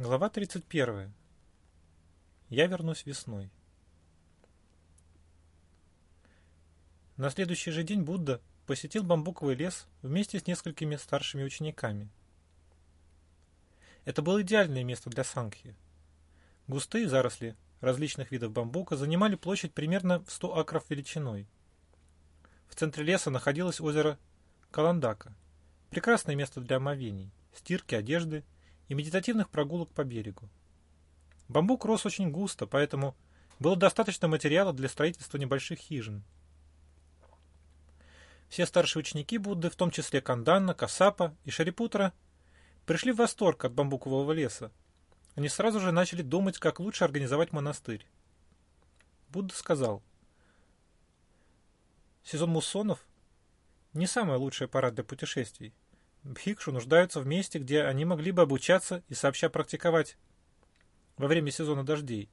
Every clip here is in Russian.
Глава 31. Я вернусь весной. На следующий же день Будда посетил бамбуковый лес вместе с несколькими старшими учениками. Это было идеальное место для сангхи. Густые заросли различных видов бамбука занимали площадь примерно в 100 акров величиной. В центре леса находилось озеро Каландака, прекрасное место для омовений, стирки одежды и медитативных прогулок по берегу. Бамбук рос очень густо, поэтому было достаточно материала для строительства небольших хижин. Все старшие ученики Будды, в том числе Канданна, Касапа и Шарипутра, пришли в восторг от бамбукового леса. Они сразу же начали думать, как лучше организовать монастырь. Будда сказал, сезон муссонов не самая лучшая пора для путешествий. Бхикшу нуждаются в месте, где они могли бы обучаться и сообща практиковать во время сезона дождей.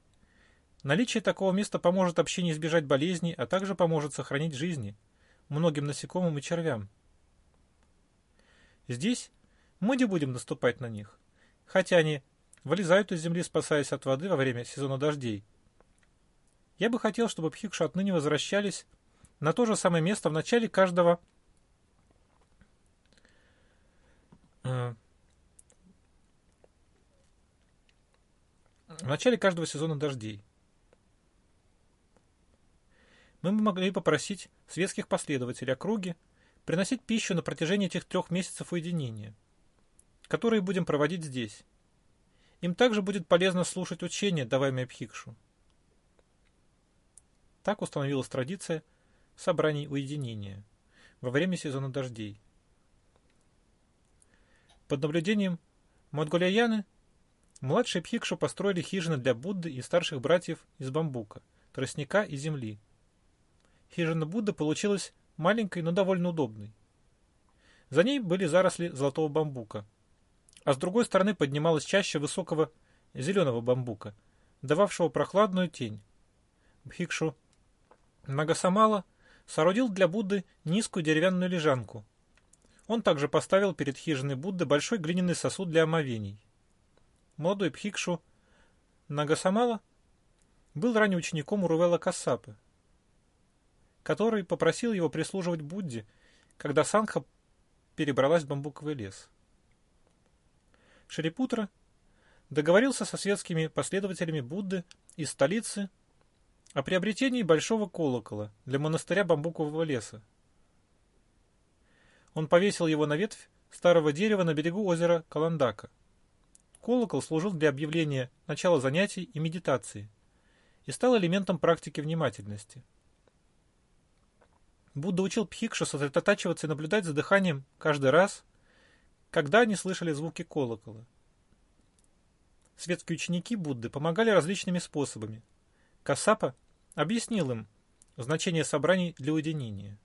Наличие такого места поможет общине избежать болезней, а также поможет сохранить жизни многим насекомым и червям. Здесь мы не будем наступать на них, хотя они вылезают из земли, спасаясь от воды во время сезона дождей. Я бы хотел, чтобы Пхикшу отныне возвращались на то же самое место в начале каждого в начале каждого сезона дождей. Мы могли попросить светских последователей округи приносить пищу на протяжении этих трех месяцев уединения, которые будем проводить здесь. Им также будет полезно слушать учения, даваемые Пхикшу. Так установилась традиция собраний уединения во время сезона дождей. Под наблюдением Мадгуляяны младшие Пхикшу построили хижины для Будды и старших братьев из бамбука, тростника и земли. Хижина Будды получилась маленькой, но довольно удобной. За ней были заросли золотого бамбука, а с другой стороны поднималась чаще высокого зеленого бамбука, дававшего прохладную тень. Бхикшу Нагасамала соорудил для Будды низкую деревянную лежанку. Он также поставил перед хижиной Будды большой глиняный сосуд для омовений. Молодой Пхикшу Нагасамала был ранее учеником Урувела Кассапы, который попросил его прислуживать Будде, когда Санха перебралась в бамбуковый лес. Шарипутра договорился со светскими последователями Будды из столицы о приобретении большого колокола для монастыря бамбукового леса. Он повесил его на ветвь старого дерева на берегу озера Каландака. Колокол служил для объявления начала занятий и медитации и стал элементом практики внимательности. Будда учил Пхикшу сосредотачиваться и наблюдать за дыханием каждый раз, когда они слышали звуки колокола. Светские ученики Будды помогали различными способами. Касапа объяснил им значение собраний для уединения.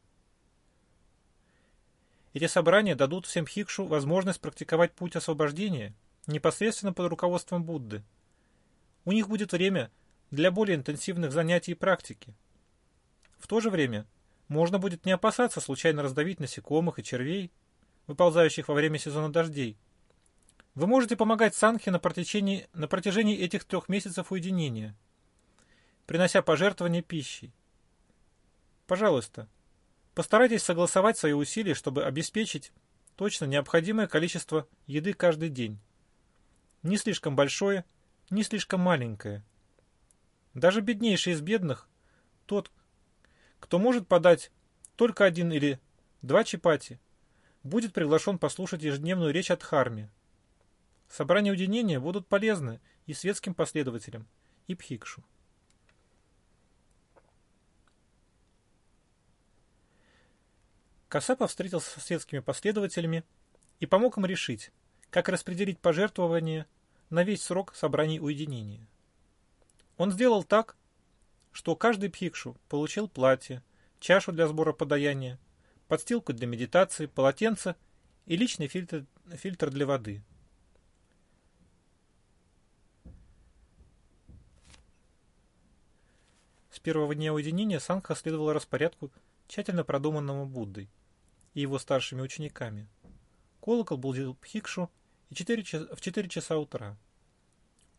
Эти собрания дадут всем хикшу возможность практиковать путь освобождения непосредственно под руководством Будды. У них будет время для более интенсивных занятий и практики. В то же время можно будет не опасаться случайно раздавить насекомых и червей, выползающих во время сезона дождей. Вы можете помогать Санхе на протяжении, на протяжении этих трех месяцев уединения – принося пожертвования пищей. Пожалуйста, постарайтесь согласовать свои усилия, чтобы обеспечить точно необходимое количество еды каждый день. Не слишком большое, не слишком маленькое. Даже беднейший из бедных, тот, кто может подать только один или два чипати, будет приглашен послушать ежедневную речь от Харми. Собрания уединения будут полезны и светским последователям, и Пхикшу. Касапа встретился с соседскими последователями и помог им решить, как распределить пожертвования на весь срок собраний уединения. Он сделал так, что каждый пхикшу получил платье, чашу для сбора подаяния, подстилку для медитации, полотенце и личный фильтр, фильтр для воды. С первого дня уединения Санха следовала распорядку, тщательно продуманному Буддой – и его старшими учениками. Колокол будил Пхикшу и 4 часа, в 4 часа утра.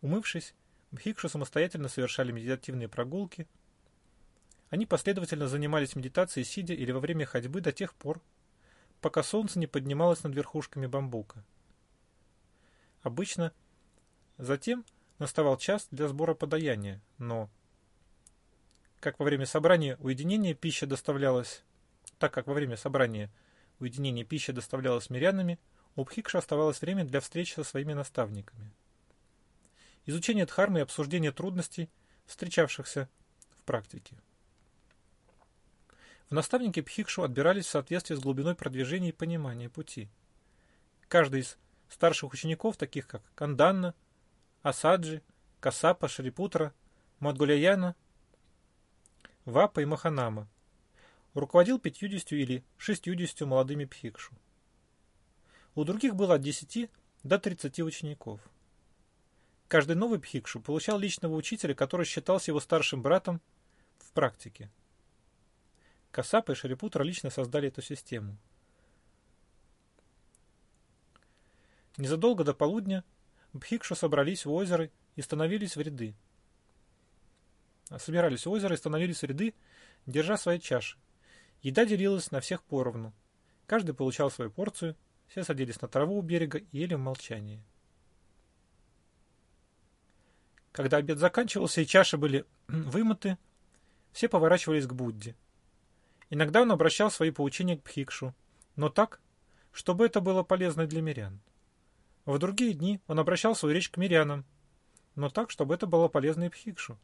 Умывшись, бхикшу самостоятельно совершали медитативные прогулки. Они последовательно занимались медитацией сидя или во время ходьбы до тех пор, пока солнце не поднималось над верхушками бамбука. Обычно затем наставал час для сбора подаяния, но как во время собрания уединения пища доставлялась, так как во время собрания уединения пища доставлялась мирянами, у Бхикша оставалось время для встречи со своими наставниками. Изучение дхармы и обсуждение трудностей, встречавшихся в практике. В наставнике Пхикшу отбирались в соответствии с глубиной продвижения и понимания пути. Каждый из старших учеников, таких как Канданна, Асаджи, Касапа, Шарипутра, Мадгуляяна, Вапа и Маханама, руководил пятьюдесятью или шестьюдесятью молодыми Пхикшу. У других было от десяти до тридцати учеников. Каждый новый Пхикшу получал личного учителя, который считался его старшим братом в практике. Касапа и Шарипутра лично создали эту систему. Незадолго до полудня Бхикшу собрались в озеро и становились в ряды. Собирались в озеро и становились в ряды, держа свои чаши. Еда делилась на всех поровну. Каждый получал свою порцию, все садились на траву у берега и ели в молчании. Когда обед заканчивался и чаши были вымыты, все поворачивались к Будде. Иногда он обращал свои поучения к Пхикшу, но так, чтобы это было полезно для мирян. В другие дни он обращал свою речь к мирянам, но так, чтобы это было полезно и Пхикшу.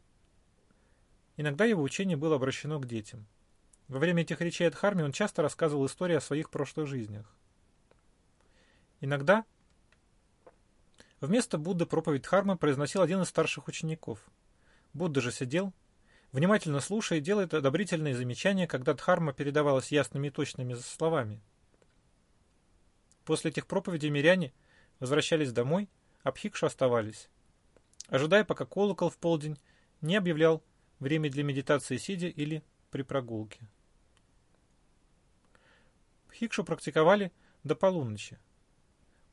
Иногда его учение было обращено к детям. Во время этих речей от Харми он часто рассказывал истории о своих прошлых жизнях. Иногда вместо Будды проповедь Дхармы произносил один из старших учеников. Будда же сидел, внимательно слушая, делает одобрительные замечания, когда Дхарма передавалась ясными и точными словами. После этих проповедей миряне возвращались домой, а Пхикшу оставались, ожидая, пока колокол в полдень не объявлял время для медитации сидя или при прогулке. Пхикшу практиковали до полуночи.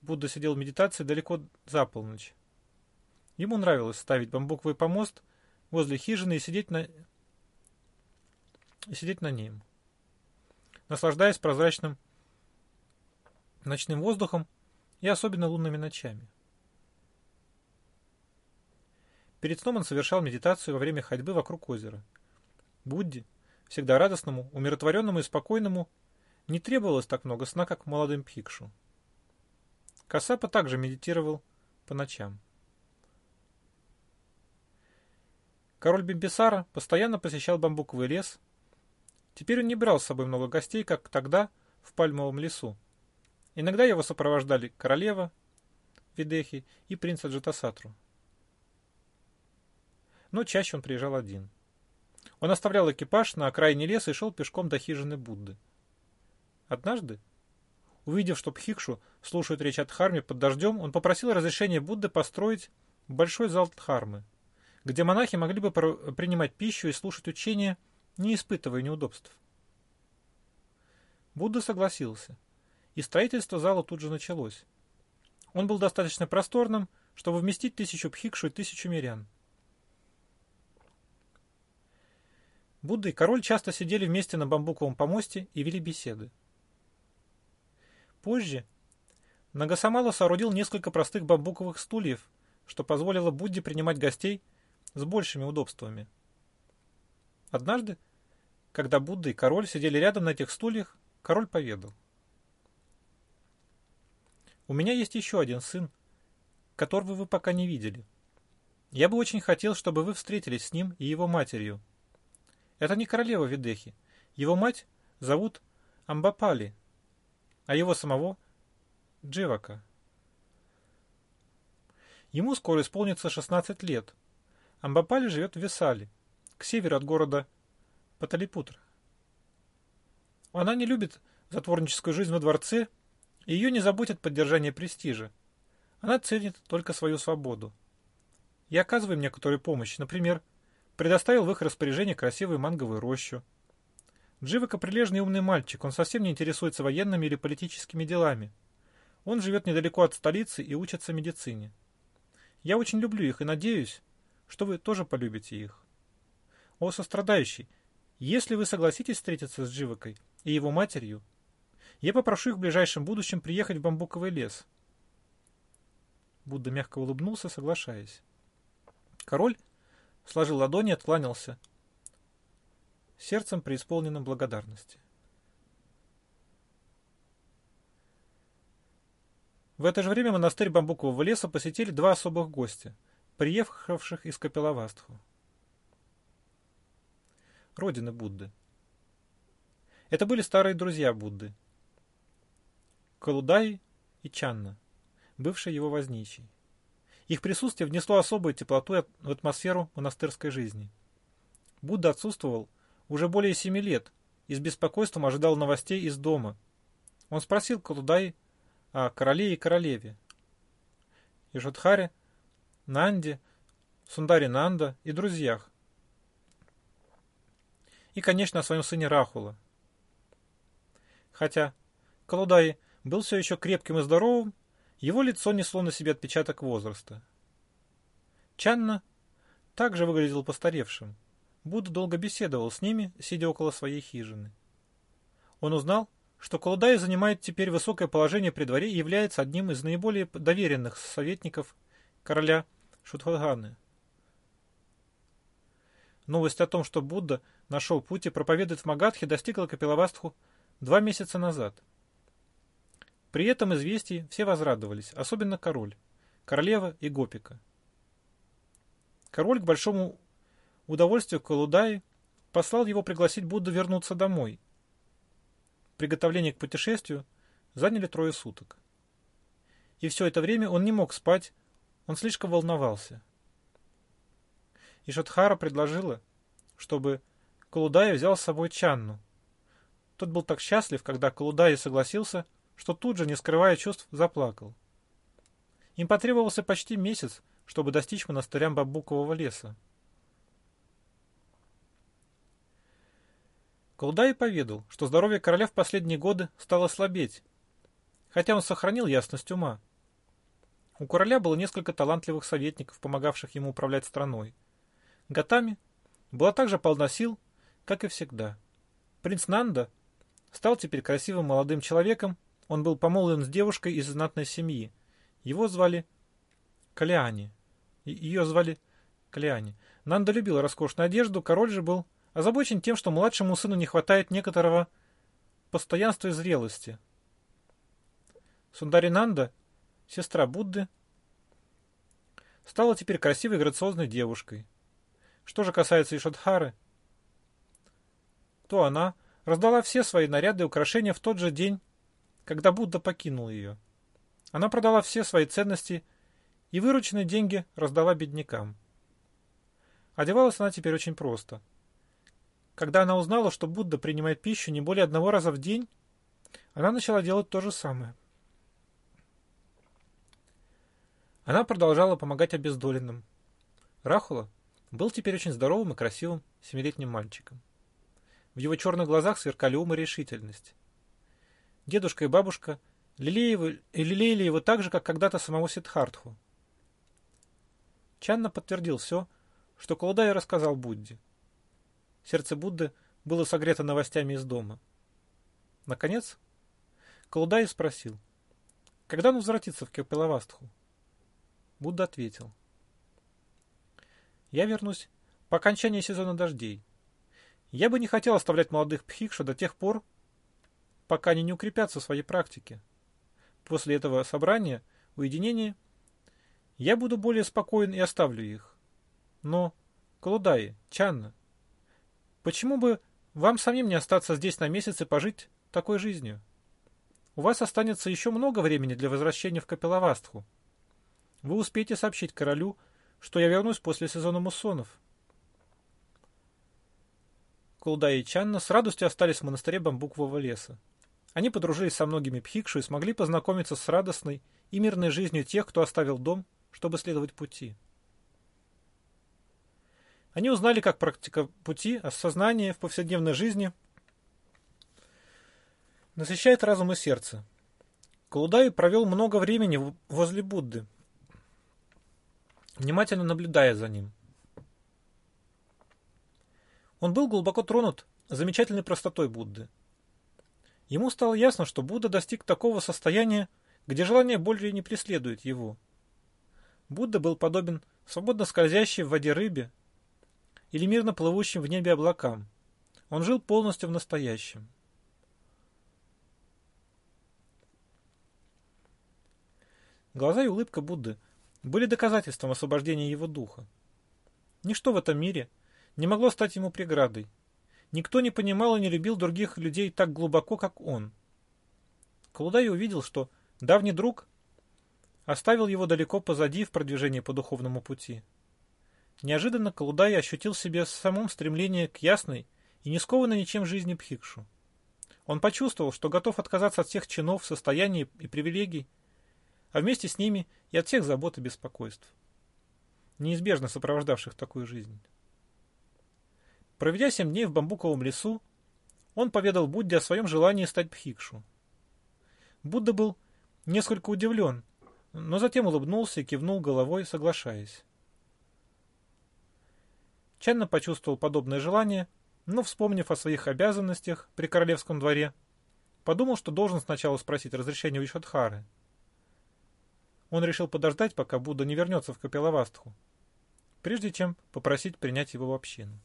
Будда сидел в медитации далеко за полночь. Ему нравилось ставить бамбуковый помост – возле хижины и сидеть на, и сидеть на нем, наслаждаясь прозрачным ночным воздухом и особенно лунными ночами. Перед сном он совершал медитацию во время ходьбы вокруг озера. Будде, всегда радостному, умиротворенному и спокойному, не требовалось так много сна, как молодым Пхикшу. Кассапа также медитировал по ночам. Король Бимбисара постоянно посещал бамбуковый лес. Теперь он не брал с собой много гостей, как тогда в пальмовом лесу. Иногда его сопровождали королева Видехи и принц Аджатасатру. Но чаще он приезжал один. Он оставлял экипаж на окраине леса и шел пешком до хижины Будды. Однажды, увидев, что Пхикшу слушают речь от Дхарме под дождем, он попросил разрешения Будды построить большой зал Дхармы – где монахи могли бы принимать пищу и слушать учения, не испытывая неудобств. Будда согласился, и строительство зала тут же началось. Он был достаточно просторным, чтобы вместить тысячу пхикшу и тысячу мирян. Будда и король часто сидели вместе на бамбуковом помосте и вели беседы. Позже Нагасамала соорудил несколько простых бамбуковых стульев, что позволило Будде принимать гостей – с большими удобствами. Однажды, когда Будда и король сидели рядом на этих стульях, король поведал. «У меня есть еще один сын, которого вы пока не видели. Я бы очень хотел, чтобы вы встретились с ним и его матерью. Это не королева Видехи. Его мать зовут Амбапали, а его самого – Дживака. Ему скоро исполнится 16 лет – Амбапали живет в Висале, к северу от города Паталипутра. Она не любит затворническую жизнь во дворце, и ее не заботит поддержание престижа. Она ценит только свою свободу. Я оказываю им некоторую помощь, например, предоставил в их распоряжение красивую манговую рощу. Дживака прилежный и умный мальчик, он совсем не интересуется военными или политическими делами. Он живет недалеко от столицы и учится медицине. Я очень люблю их и надеюсь, что вы тоже полюбите их. О, сострадающий, если вы согласитесь встретиться с Дживакой и его матерью, я попрошу их в ближайшем будущем приехать в бамбуковый лес. Будда мягко улыбнулся, соглашаясь. Король сложил ладони и откланялся, сердцем преисполненным благодарности. В это же время монастырь бамбукового леса посетили два особых гостя, приехавших из Капеловастху. Родины Будды. Это были старые друзья Будды. Калудай и Чанна, бывший его возничий. Их присутствие внесло особую теплоту в атмосферу монастырской жизни. Будда отсутствовал уже более семи лет и с беспокойством ожидал новостей из дома. Он спросил Калудай о короле и королеве. Ишадхаре, Нанде, Сундари Нанда и друзьях. И, конечно, о своем сыне Рахула. Хотя Калудай был все еще крепким и здоровым, его лицо несло на себе отпечаток возраста. Чанна также выглядел постаревшим. Будда долго беседовал с ними, сидя около своей хижины. Он узнал, что Калудай занимает теперь высокое положение при дворе и является одним из наиболее доверенных советников короля Шутхаганы. Новость о том, что Будда нашел путь и проповедует в Магадхе, достигла Капилавастху два месяца назад. При этом известии все возрадовались, особенно король, королева и Гопика. Король к большому удовольствию Калудаи послал его пригласить Будду вернуться домой Приготовление к путешествию заняли трое суток. И все это время он не мог спать, он слишком волновался. И Шатхара предложила, чтобы Калудай взял с собой Чанну. Тот был так счастлив, когда Калудай согласился, что тут же, не скрывая чувств, заплакал. Им потребовался почти месяц, чтобы достичь монастырям бамбукового леса. Колдай поведал, что здоровье короля в последние годы стало слабеть, хотя он сохранил ясность ума. У короля было несколько талантливых советников, помогавших ему управлять страной. Гатами была также полна сил, как и всегда. Принц Нанда стал теперь красивым молодым человеком, он был помолвлен с девушкой из знатной семьи. Его звали Калиани. Ее звали Калиани. Нанда любила роскошную одежду, король же был озабочен тем, что младшему сыну не хватает некоторого постоянства и зрелости. Сундаринанда, сестра Будды, стала теперь красивой и грациозной девушкой. Что же касается Ишадхары, то она раздала все свои наряды и украшения в тот же день, когда Будда покинул ее. Она продала все свои ценности и вырученные деньги раздала беднякам. Одевалась она теперь очень просто – когда она узнала, что Будда принимает пищу не более одного раза в день, она начала делать то же самое. Она продолжала помогать обездоленным. Рахула был теперь очень здоровым и красивым семилетним мальчиком. В его черных глазах сверкали ум и решительность. Дедушка и бабушка лелеяли, его так же, как когда-то самого Сиддхартху. Чанна подтвердил все, что Калудай рассказал Будде. Сердце Будды было согрето новостями из дома. Наконец, Калудай спросил, когда он возвратится в Кепелавастху? Будда ответил, я вернусь по окончании сезона дождей. Я бы не хотел оставлять молодых пхикшу до тех пор, пока они не укрепятся в своей практике. После этого собрания, уединения, я буду более спокоен и оставлю их. Но, Калудаи, Чанна, Почему бы вам самим не остаться здесь на месяц и пожить такой жизнью? У вас останется еще много времени для возвращения в Капеловастху. Вы успеете сообщить королю, что я вернусь после сезона муссонов. Кулда и Чанна с радостью остались в монастыре бамбукового леса. Они подружились со многими пхикшу и смогли познакомиться с радостной и мирной жизнью тех, кто оставил дом, чтобы следовать пути. Они узнали, как практика пути, осознание в повседневной жизни насыщает разум и сердце. Калудай провел много времени возле Будды. внимательно наблюдая за ним. Он был глубоко тронут замечательной простотой Будды. Ему стало ясно, что Будда достиг такого состояния, где желание более не преследует его. Будда был подобен свободно скользящей в воде рыбе или мирно плывущим в небе облакам. Он жил полностью в настоящем. Глаза и улыбка Будды были доказательством освобождения его духа. Ничто в этом мире не могло стать ему преградой. Никто не понимал и не любил других людей так глубоко, как он. Калудай увидел, что давний друг оставил его далеко позади в продвижении по духовному пути. Неожиданно Калудай ощутил в себе самом стремление к ясной и не скованной ничем жизни Пхикшу. Он почувствовал, что готов отказаться от всех чинов, состояний и привилегий, а вместе с ними и от всех забот и беспокойств, неизбежно сопровождавших такую жизнь. Проведя семь дней в бамбуковом лесу, он поведал Будде о своем желании стать Пхикшу. Будда был несколько удивлен, но затем улыбнулся и кивнул головой, соглашаясь. Чанна почувствовал подобное желание, но, вспомнив о своих обязанностях при королевском дворе, подумал, что должен сначала спросить разрешение у Ишадхары. Он решил подождать, пока Будда не вернется в Капелавастху, прежде чем попросить принять его в общину.